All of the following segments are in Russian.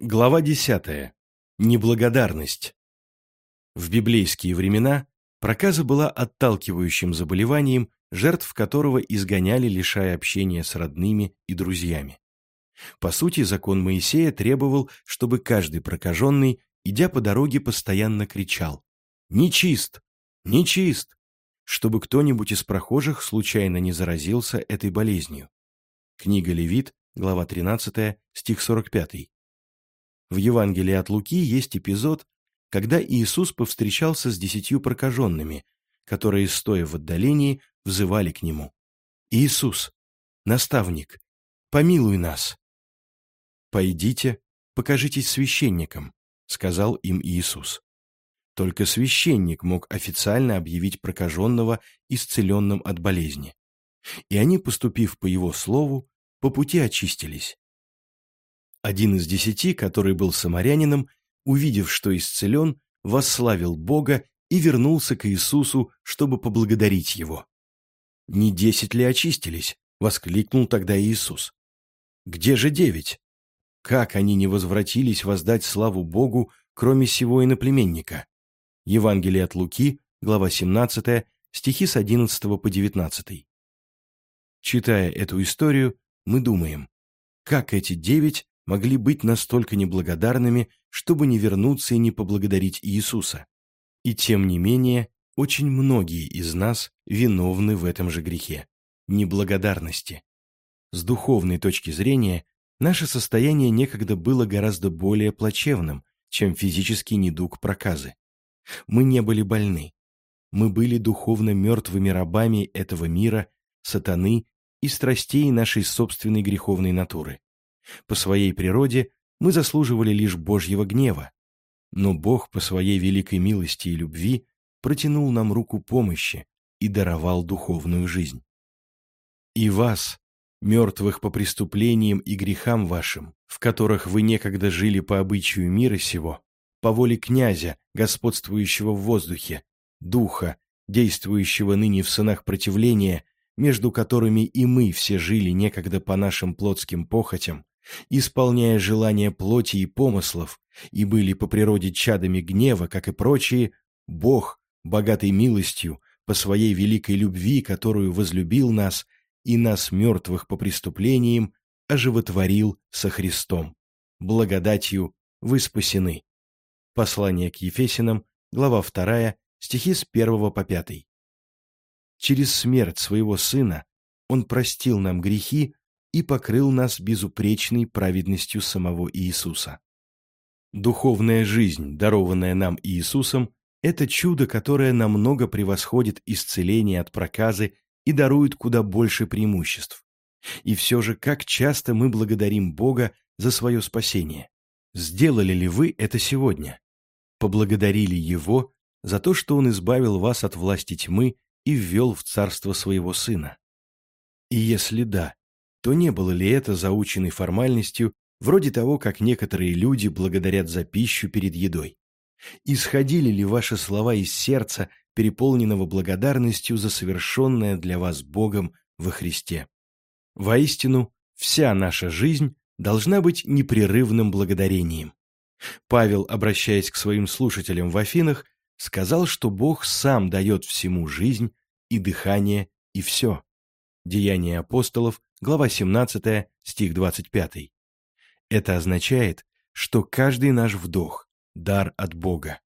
Глава 10. Неблагодарность. В библейские времена проказа была отталкивающим заболеванием, жертв которого изгоняли, лишая общения с родными и друзьями. По сути, закон Моисея требовал, чтобы каждый прокаженный, идя по дороге, постоянно кричал «Нечист! Нечист!», чтобы кто-нибудь из прохожих случайно не заразился этой болезнью. Книга Левит, глава 13, стих 45. В Евангелии от Луки есть эпизод, когда Иисус повстречался с десятью прокаженными, которые, стоя в отдалении, взывали к Нему. «Иисус, наставник, помилуй нас!» «Пойдите, покажитесь священникам», — сказал им Иисус. Только священник мог официально объявить прокаженного исцеленным от болезни. И они, поступив по его слову, по пути очистились. Один из десяти, который был самарянином, увидев, что исцелен, восславил Бога и вернулся к Иисусу, чтобы поблагодарить Его. «Не десять ли очистились?» — воскликнул тогда Иисус. «Где же девять? Как они не возвратились воздать славу Богу, кроме сего иноплеменника?» Евангелие от Луки, глава 17, стихи с 11 по 19. Читая эту историю, мы думаем, как эти девять могли быть настолько неблагодарными, чтобы не вернуться и не поблагодарить Иисуса. И тем не менее, очень многие из нас виновны в этом же грехе – неблагодарности. С духовной точки зрения, наше состояние некогда было гораздо более плачевным, чем физический недуг проказы. Мы не были больны. Мы были духовно мертвыми рабами этого мира, сатаны и страстей нашей собственной греховной натуры. По своей природе мы заслуживали лишь Божьего гнева, но Бог по своей великой милости и любви протянул нам руку помощи и даровал духовную жизнь. И вас, мертвых по преступлениям и грехам вашим, в которых вы некогда жили по обычаю мира сего, по воле князя, господствующего в воздухе, духа, действующего ныне в сынах противления, между которыми и мы все жили некогда по нашим плотским похотям, исполняя желания плоти и помыслов, и были по природе чадами гнева, как и прочие, Бог, богатый милостью, по своей великой любви, которую возлюбил нас, и нас, мертвых по преступлениям, оживотворил со Христом. Благодатью вы спасены. Послание к Ефесинам, глава 2, стихи с 1 по 5. Через смерть своего Сына Он простил нам грехи, и покрыл нас безупречной праведностью самого Иисуса. Духовная жизнь, дарованная нам Иисусом, это чудо, которое намного превосходит исцеление от проказы и дарует куда больше преимуществ. И все же, как часто мы благодарим Бога за свое спасение? Сделали ли вы это сегодня? Поблагодарили Его за то, что Он избавил вас от власти тьмы и ввел в царство своего Сына? И если да, то не было ли это заученной формальностью, вроде того, как некоторые люди благодарят за пищу перед едой? Исходили ли ваши слова из сердца, переполненного благодарностью за совершенное для вас Богом во Христе? Воистину, вся наша жизнь должна быть непрерывным благодарением. Павел, обращаясь к своим слушателям в Афинах, сказал, что Бог сам дает всему жизнь и дыхание и все. Деяния апостолов, глава 17, стих 25. Это означает, что каждый наш вдох – дар от Бога.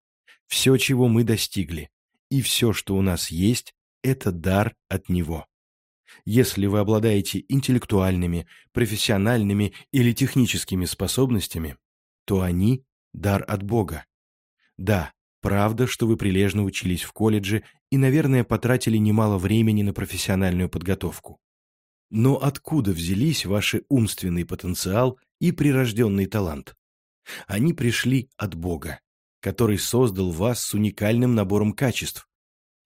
Все, чего мы достигли, и все, что у нас есть, это дар от Него. Если вы обладаете интеллектуальными, профессиональными или техническими способностями, то они – дар от Бога. Да, правда, что вы прилежно учились в колледже и, наверное, потратили немало времени на профессиональную подготовку. Но откуда взялись ваши умственный потенциал и прирожденный талант? Они пришли от Бога, который создал вас с уникальным набором качеств,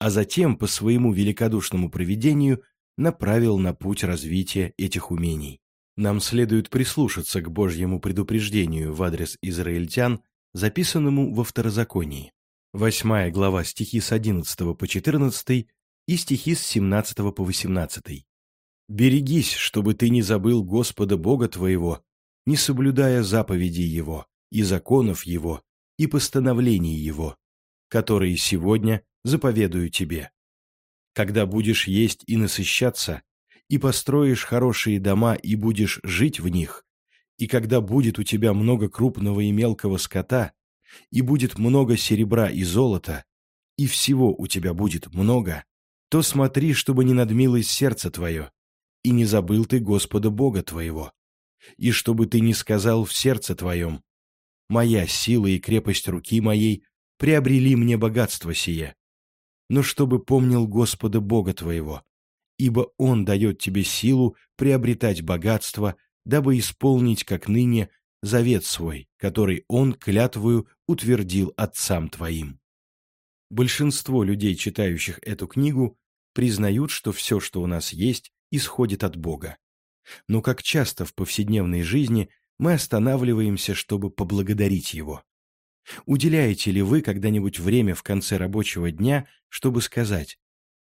а затем по своему великодушному проведению направил на путь развития этих умений. Нам следует прислушаться к Божьему предупреждению в адрес израильтян, записанному во Второзаконии. Восьмая глава стихи с 11 по 14 и стихи с 17 по 18. Берегись, чтобы ты не забыл Господа Бога твоего, не соблюдая заповедей Его, и законов Его, и постановлений Его, которые сегодня заповедую тебе. Когда будешь есть и насыщаться, и построишь хорошие дома и будешь жить в них, и когда будет у тебя много крупного и мелкого скота, и будет много серебра и золота, и всего у тебя будет много, то смотри, чтобы не надмилось сердце твое, и не забыл ты Господа Бога твоего, и чтобы ты не сказал в сердце твоем, «Моя сила и крепость руки моей приобрели мне богатство сие», но чтобы помнил Господа Бога твоего, ибо Он дает тебе силу приобретать богатство, дабы исполнить, как ныне, завет свой, который Он клятвую утвердил отцам твоим. Большинство людей, читающих эту книгу, признают, что все, что у нас есть, исходит от Бога. Но как часто в повседневной жизни мы останавливаемся, чтобы поблагодарить Его. Уделяете ли вы когда-нибудь время в конце рабочего дня, чтобы сказать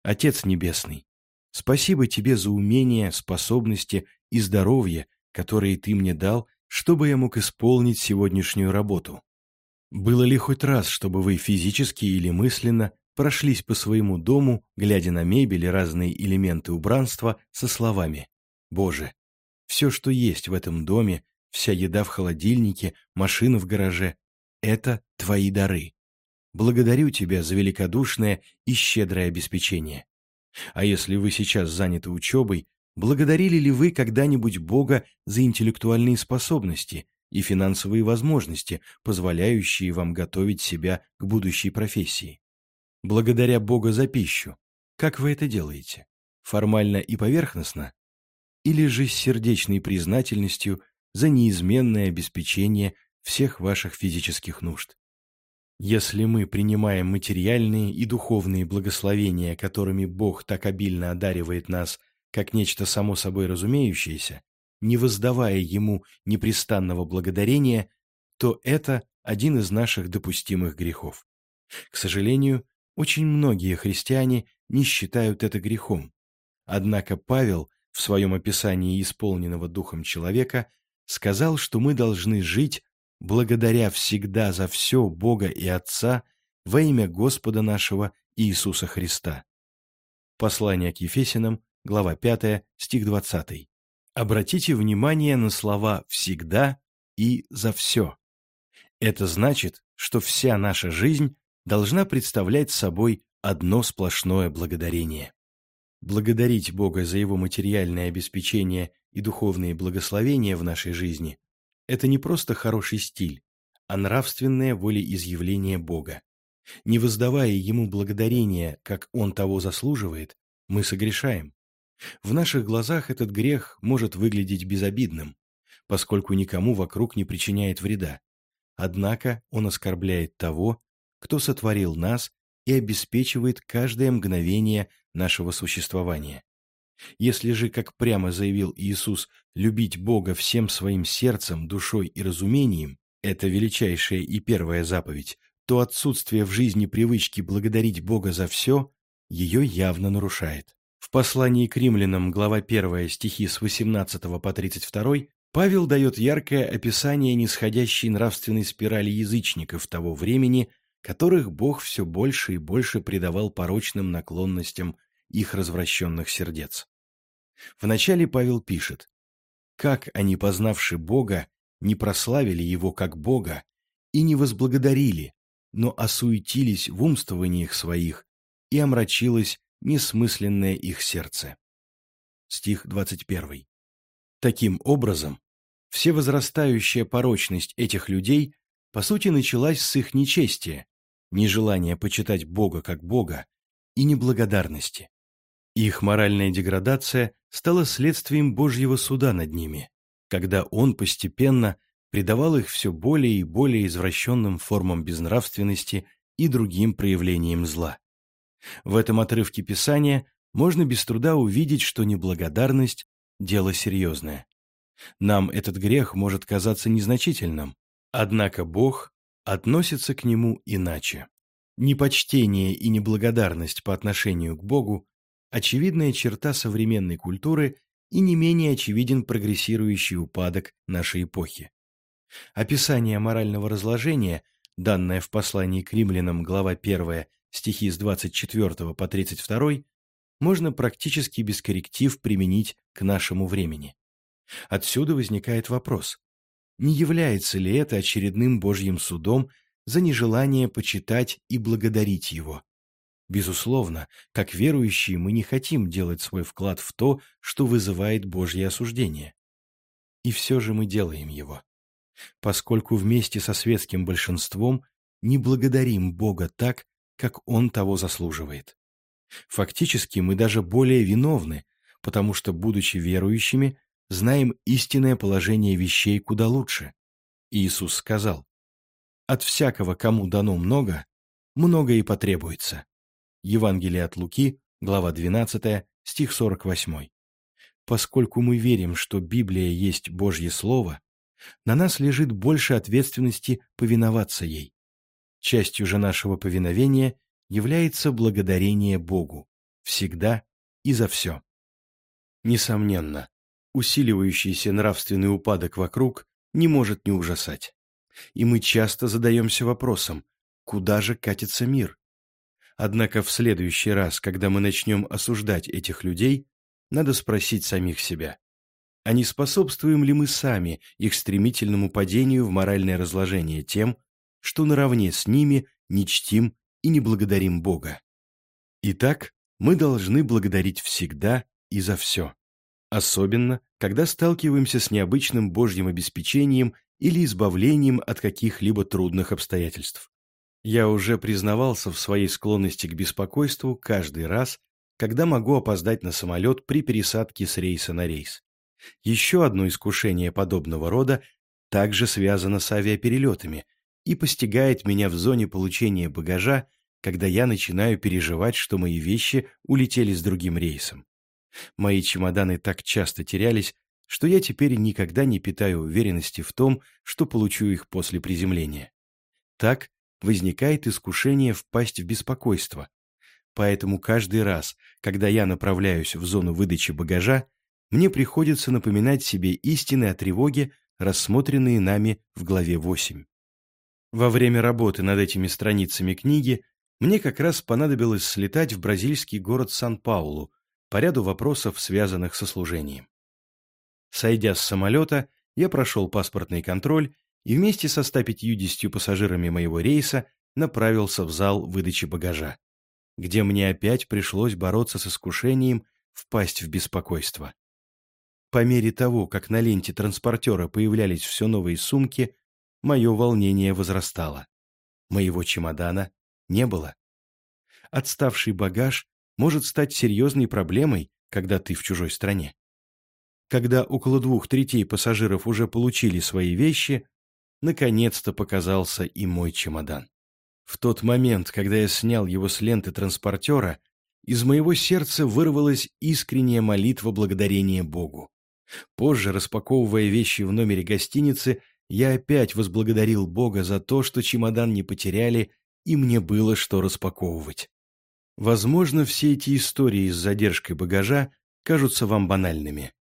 «Отец Небесный, спасибо Тебе за умения, способности и здоровье, которые Ты мне дал, чтобы я мог исполнить сегодняшнюю работу?» Было ли хоть раз, чтобы вы физически или мысленно прошлись по своему дому, глядя на мебель и разные элементы убранства, со словами «Боже, все, что есть в этом доме, вся еда в холодильнике, машина в гараже — это Твои дары. Благодарю Тебя за великодушное и щедрое обеспечение. А если вы сейчас заняты учебой, благодарили ли вы когда-нибудь Бога за интеллектуальные способности, и финансовые возможности, позволяющие вам готовить себя к будущей профессии. Благодаря Бога за пищу. Как вы это делаете? Формально и поверхностно? Или же с сердечной признательностью за неизменное обеспечение всех ваших физических нужд? Если мы принимаем материальные и духовные благословения, которыми Бог так обильно одаривает нас, как нечто само собой разумеющееся, не воздавая ему непрестанного благодарения, то это один из наших допустимых грехов. К сожалению, очень многие христиане не считают это грехом. Однако Павел в своем описании исполненного духом человека сказал, что мы должны жить благодаря всегда за все Бога и Отца во имя Господа нашего Иисуса Христа. Послание к Ефесянам, глава 5, стих 20. Обратите внимание на слова «всегда» и «за все». Это значит, что вся наша жизнь должна представлять собой одно сплошное благодарение. Благодарить Бога за Его материальное обеспечение и духовные благословения в нашей жизни – это не просто хороший стиль, а нравственное волеизъявление Бога. Не воздавая Ему благодарения, как Он того заслуживает, мы согрешаем. В наших глазах этот грех может выглядеть безобидным, поскольку никому вокруг не причиняет вреда. Однако он оскорбляет того, кто сотворил нас и обеспечивает каждое мгновение нашего существования. Если же, как прямо заявил Иисус, любить Бога всем своим сердцем, душой и разумением – это величайшая и первая заповедь, то отсутствие в жизни привычки благодарить Бога за все ее явно нарушает. В послании к римлянам, глава 1, стихи с 18 по 32, Павел дает яркое описание нисходящей нравственной спирали язычников того времени, которых Бог все больше и больше предавал порочным наклонностям их развращенных сердец. Вначале Павел пишет, «Как они, познавши Бога, не прославили Его как Бога и не возблагодарили, но осуетились в умствованиях своих, и омрачилось несмысленное их сердце. Стих 21. Таким образом, всевозрастающая порочность этих людей по сути началась с их нечестия, нежелания почитать Бога как Бога и неблагодарности. Их моральная деградация стала следствием Божьего суда над ними, когда Он постепенно придавал их все более и более извращенным формам безнравственности и другим проявлениям зла. В этом отрывке Писания можно без труда увидеть, что неблагодарность – дело серьезное. Нам этот грех может казаться незначительным, однако Бог относится к нему иначе. Непочтение и неблагодарность по отношению к Богу – очевидная черта современной культуры и не менее очевиден прогрессирующий упадок нашей эпохи. Описание морального разложения, данное в послании к римлянам, глава 1, стихи с 24 по 32, можно практически без корректив применить к нашему времени. Отсюда возникает вопрос, не является ли это очередным Божьим судом за нежелание почитать и благодарить Его? Безусловно, как верующие мы не хотим делать свой вклад в то, что вызывает Божье осуждение. И все же мы делаем его. Поскольку вместе со светским большинством не благодарим Бога так, как Он того заслуживает. Фактически мы даже более виновны, потому что, будучи верующими, знаем истинное положение вещей куда лучше. Иисус сказал, «От всякого, кому дано много, много и потребуется». Евангелие от Луки, глава 12, стих 48. Поскольку мы верим, что Библия есть Божье Слово, на нас лежит больше ответственности повиноваться ей. Частью же нашего повиновения является благодарение Богу, всегда и за все. Несомненно, усиливающийся нравственный упадок вокруг не может не ужасать. И мы часто задаемся вопросом, куда же катится мир? Однако в следующий раз, когда мы начнем осуждать этих людей, надо спросить самих себя, а не способствуем ли мы сами их стремительному падению в моральное разложение тем, что наравне с ними не чтим и не благодарим Бога? Итак, мы должны благодарить всегда и за все. Особенно, когда сталкиваемся с необычным Божьим обеспечением или избавлением от каких-либо трудных обстоятельств. Я уже признавался в своей склонности к беспокойству каждый раз, когда могу опоздать на самолет при пересадке с рейса на рейс. Еще одно искушение подобного рода также связано с авиаперелетами и постигает меня в зоне получения багажа, когда я начинаю переживать, что мои вещи улетели с другим рейсом. Мои чемоданы так часто терялись, что я теперь никогда не питаю уверенности в том, что получу их после приземления. Так, возникает искушение впасть в беспокойство. Поэтому каждый раз, когда я направляюсь в зону выдачи багажа, мне приходится напоминать себе истины о тревоге, рассмотренные нами в главе 8. Во время работы над этими страницами книги мне как раз понадобилось слетать в бразильский город Сан-Паулу по ряду вопросов, связанных со служением. Сойдя с самолета, я прошел паспортный контроль и вместе со 150 пассажирами моего рейса направился в зал выдачи багажа, где мне опять пришлось бороться с искушением впасть в беспокойство. По мере того, как на ленте транспортера появлялись все новые сумки, мое волнение возрастало. Моего чемодана не было. Отставший багаж может стать серьезной проблемой, когда ты в чужой стране. Когда около двух третей пассажиров уже получили свои вещи, наконец-то показался и мой чемодан. В тот момент, когда я снял его с ленты транспортера, из моего сердца вырвалась искренняя молитва благодарения Богу. Позже, распаковывая вещи в номере гостиницы, я опять возблагодарил Бога за то, что чемодан не потеряли, и мне было что распаковывать. Возможно, все эти истории с задержкой багажа кажутся вам банальными.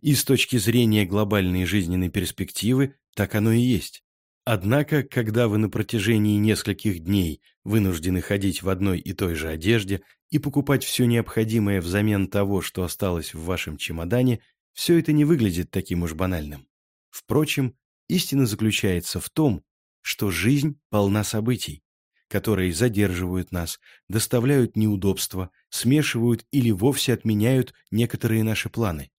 И с точки зрения глобальной жизненной перспективы так оно и есть. Однако, когда вы на протяжении нескольких дней вынуждены ходить в одной и той же одежде и покупать все необходимое взамен того, что осталось в вашем чемодане, все это не выглядит таким уж банальным. Впрочем, истина заключается в том, что жизнь полна событий, которые задерживают нас, доставляют неудобства, смешивают или вовсе отменяют некоторые наши планы.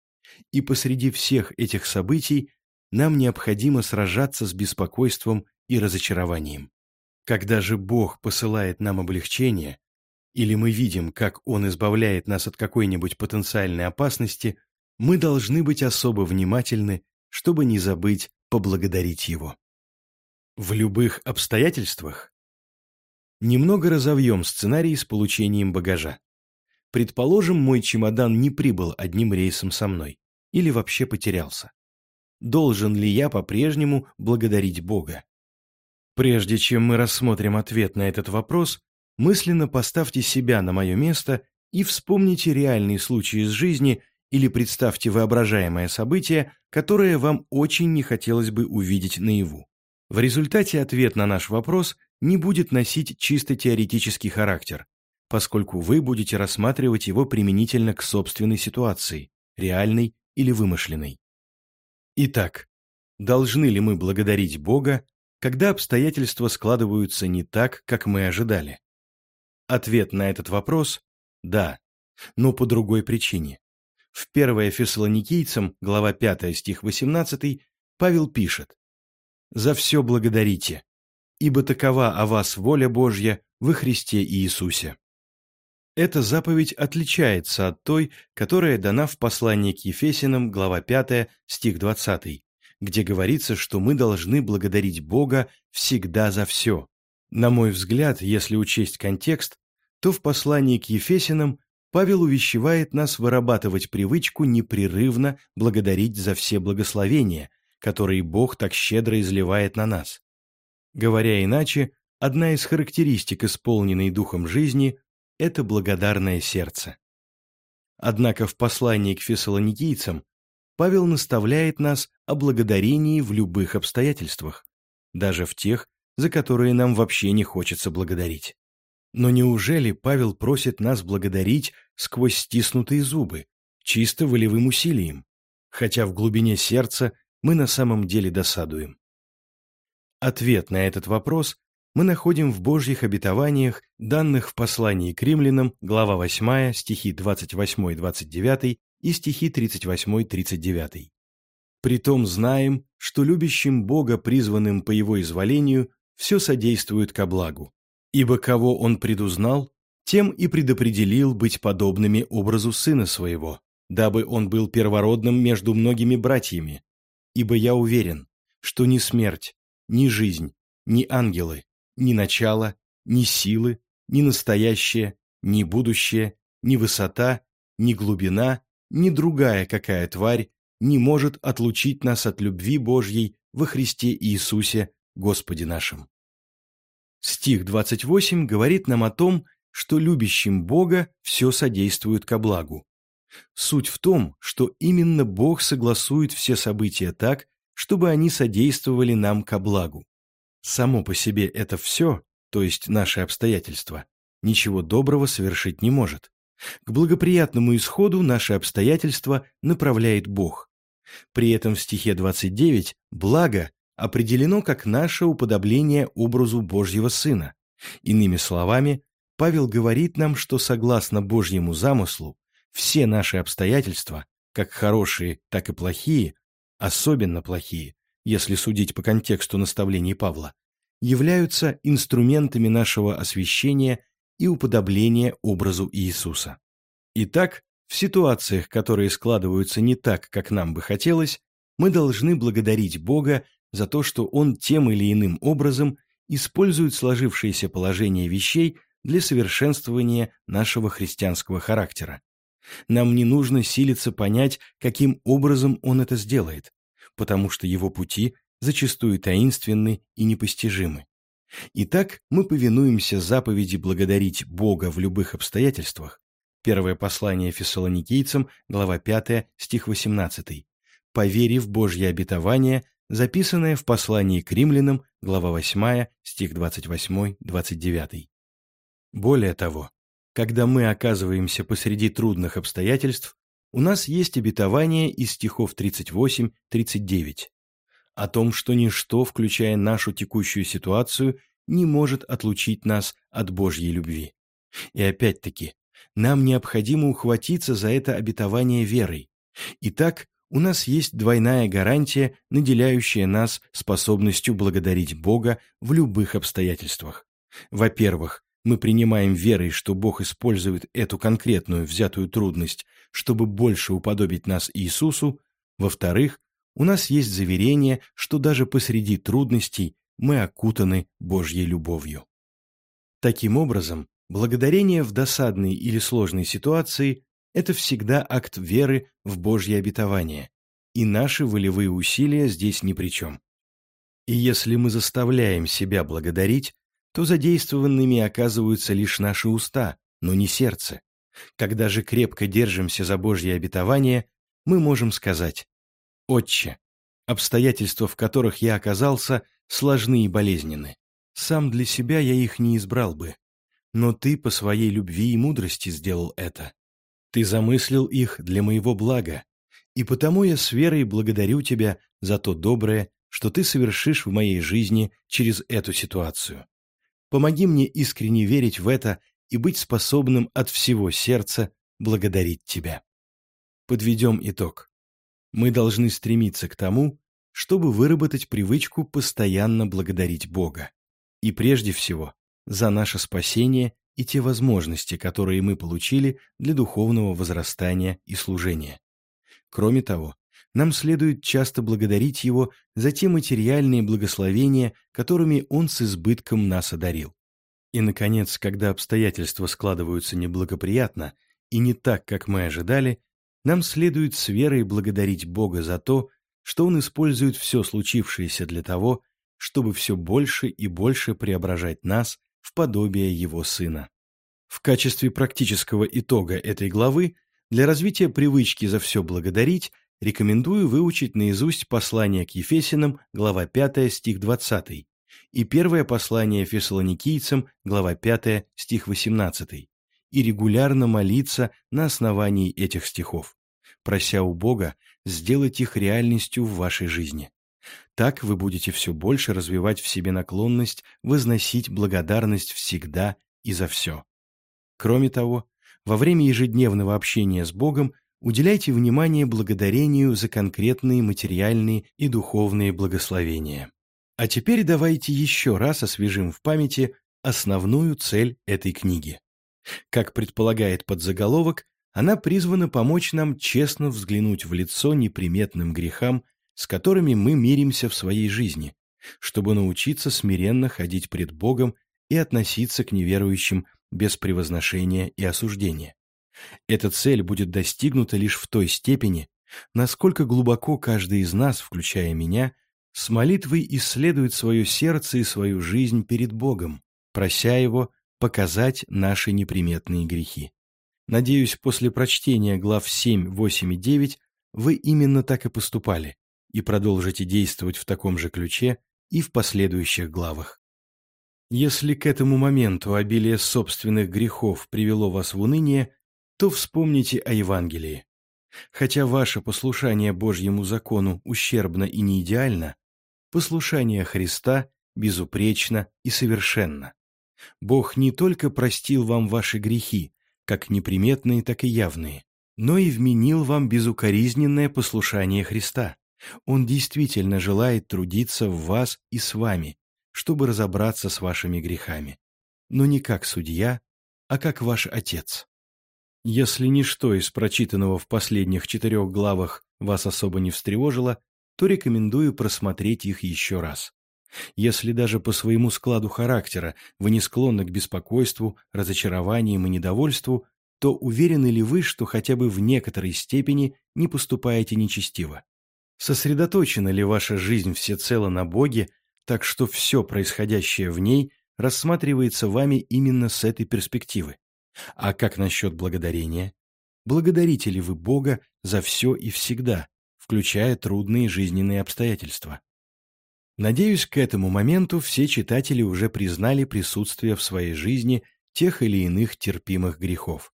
И посреди всех этих событий нам необходимо сражаться с беспокойством и разочарованием. Когда же Бог посылает нам облегчение, или мы видим, как Он избавляет нас от какой-нибудь потенциальной опасности, мы должны быть особо внимательны, чтобы не забыть поблагодарить Его. В любых обстоятельствах немного разовьем сценарий с получением багажа. Предположим, мой чемодан не прибыл одним рейсом со мной или вообще потерялся должен ли я по-прежнему благодарить Бога? Прежде чем мы рассмотрим ответ на этот вопрос, мысленно поставьте себя на мое место и вспомните реальные случаи из жизни или представьте воображаемое событие, которое вам очень не хотелось бы увидеть наяву. В результате ответ на наш вопрос не будет носить чисто теоретический характер, поскольку вы будете рассматривать его применительно к собственной ситуации, реальной или вымышленной. Итак, должны ли мы благодарить Бога, когда обстоятельства складываются не так, как мы ожидали? Ответ на этот вопрос – да, но по другой причине. В 1 Фессалоникийцам, глава 5, стих 18, Павел пишет «За все благодарите, ибо такова о вас воля Божья во Христе Иисусе». Эта заповедь отличается от той, которая дана в послании к Ефесинам, глава 5, стих 20, где говорится, что мы должны благодарить Бога всегда за все. На мой взгляд, если учесть контекст, то в послании к Ефесинам Павел увещевает нас вырабатывать привычку непрерывно благодарить за все благословения, которые Бог так щедро изливает на нас. Говоря иначе, одна из характеристик исполненной духом жизни – это благодарное сердце. Однако в послании к фессалоникийцам Павел наставляет нас о благодарении в любых обстоятельствах, даже в тех, за которые нам вообще не хочется благодарить. Но неужели Павел просит нас благодарить сквозь стиснутые зубы, чисто волевым усилием, хотя в глубине сердца мы на самом деле досадуем? Ответ на этот вопрос мы находим в Божьих обетованиях, данных в послании к римлянам, глава 8, стихи 28-29 и стихи 38-39. «Притом знаем, что любящим Бога, призванным по Его изволению, все содействует ко благу, Ибо кого он предузнал, тем и предопределил быть подобными образу сына своего, дабы он был первородным между многими братьями. Ибо я уверен, что ни смерть, ни жизнь, ни ангелы, ни начало, ни силы, ни настоящее, ни будущее, ни высота, ни глубина, ни другая какая тварь не может отлучить нас от любви Божьей во Христе Иисусе, Господе нашим. Стих 28 говорит нам о том, что любящим Бога все содействует ко благу. Суть в том, что именно Бог согласует все события так, чтобы они содействовали нам ко благу. Само по себе это все, то есть наши обстоятельства, ничего доброго совершить не может. К благоприятному исходу наши обстоятельства направляет Бог. При этом в стихе 29 благо определено как наше уподобление образу Божьего Сына. Иными словами, Павел говорит нам, что согласно Божьему замыслу, все наши обстоятельства, как хорошие, так и плохие, особенно плохие, если судить по контексту наставлений Павла, являются инструментами нашего освящения и уподобления образу Иисуса. Итак, в ситуациях, которые складываются не так, как нам бы хотелось, мы должны благодарить Бога за то, что он тем или иным образом использует сложившееся положение вещей для совершенствования нашего христианского характера. Нам не нужно силиться понять, каким образом он это сделает, потому что его пути зачастую таинственны и непостижимы. Итак, мы повинуемся заповеди благодарить Бога в любых обстоятельствах. Первое послание фессалоникийцам, глава 5, стих 18. Поверив в Божье обетование, записанное в послании к римлянам, глава 8, стих 28-29. Более того, когда мы оказываемся посреди трудных обстоятельств, у нас есть обетование из стихов 38-39 о том, что ничто, включая нашу текущую ситуацию, не может отлучить нас от Божьей любви. И опять-таки, нам необходимо ухватиться за это обетование верой. Итак, у нас есть двойная гарантия, наделяющая нас способностью благодарить Бога в любых обстоятельствах. Во-первых, мы принимаем верой, что Бог использует эту конкретную взятую трудность, чтобы больше уподобить нас Иисусу. Во-вторых, у нас есть заверение, что даже посреди трудностей мы окутаны Божьей любовью. Таким образом, благодарение в досадной или сложной ситуации это всегда акт веры в Божье обетование, и наши волевые усилия здесь ни при чем. И если мы заставляем себя благодарить, то задействованными оказываются лишь наши уста, но не сердце, Когда же крепко держимся за Божье обетование, мы можем сказать «Отче, обстоятельства, в которых я оказался, сложны и болезненны. Сам для себя я их не избрал бы, но ты по своей любви и мудрости сделал это. Ты замыслил их для моего блага, и потому я с верой благодарю тебя за то доброе, что ты совершишь в моей жизни через эту ситуацию. Помоги мне искренне верить в это и быть способным от всего сердца благодарить тебя. Подведем итог. Мы должны стремиться к тому, чтобы выработать привычку постоянно благодарить Бога. И прежде всего, за наше спасение и те возможности, которые мы получили для духовного возрастания и служения. Кроме того, нам следует часто благодарить Его за те материальные благословения, которыми Он с избытком нас одарил. И, наконец, когда обстоятельства складываются неблагоприятно и не так, как мы ожидали, нам следует с верой благодарить Бога за то, что Он использует все случившееся для того, чтобы все больше и больше преображать нас в подобие Его Сына. В качестве практического итога этой главы для развития привычки за все благодарить рекомендую выучить наизусть послание к Ефесиным, глава 5, стих 20, и первое послание фессалоникийцам, глава 5, стих 18, и регулярно молиться на основании этих стихов, прося у Бога сделать их реальностью в вашей жизни. Так вы будете все больше развивать в себе наклонность возносить благодарность всегда и за все. Кроме того, во время ежедневного общения с Богом уделяйте внимание благодарению за конкретные материальные и духовные благословения. А теперь давайте еще раз освежим в памяти основную цель этой книги. Как предполагает подзаголовок, она призвана помочь нам честно взглянуть в лицо неприметным грехам, с которыми мы миримся в своей жизни, чтобы научиться смиренно ходить пред Богом и относиться к неверующим без превозношения и осуждения. Эта цель будет достигнута лишь в той степени, насколько глубоко каждый из нас, включая меня, с молитвой исследует свое сердце и свою жизнь перед Богом, прося Его показать наши неприметные грехи. Надеюсь, после прочтения глав 7, 8 и 9 вы именно так и поступали и продолжите действовать в таком же ключе и в последующих главах. Если к этому моменту обилие собственных грехов привело вас в уныние, то вспомните о Евангелии. Хотя ваше послушание Божьему закону ущербно и не идеально, послушание Христа безупречно и совершенно. Бог не только простил вам ваши грехи, как неприметные, так и явные, но и вменил вам безукоризненное послушание Христа. Он действительно желает трудиться в вас и с вами, чтобы разобраться с вашими грехами. Но не как судья, а как ваш Отец. Если ничто из прочитанного в последних четырех главах вас особо не встревожило, то рекомендую просмотреть их еще раз. Если даже по своему складу характера вы не склонны к беспокойству, разочарованиям и недовольству, то уверены ли вы, что хотя бы в некоторой степени не поступаете нечестиво? Сосредоточена ли ваша жизнь всецело на Боге, так что все происходящее в ней рассматривается вами именно с этой перспективы? А как насчет благодарения? Благодарите ли вы Бога за все и всегда, включая трудные жизненные обстоятельства? Надеюсь, к этому моменту все читатели уже признали присутствие в своей жизни тех или иных терпимых грехов.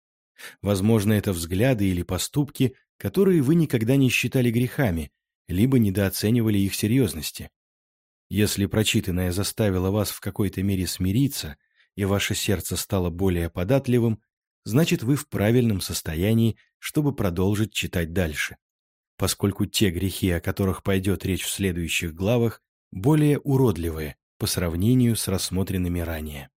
Возможно, это взгляды или поступки, которые вы никогда не считали грехами, либо недооценивали их серьезности. Если прочитанное заставило вас в какой-то мере смириться, и ваше сердце стало более податливым, значит, вы в правильном состоянии, чтобы продолжить читать дальше. Поскольку те грехи, о которых пойдет речь в следующих главах, более уродливые по сравнению с рассмотренными ранее.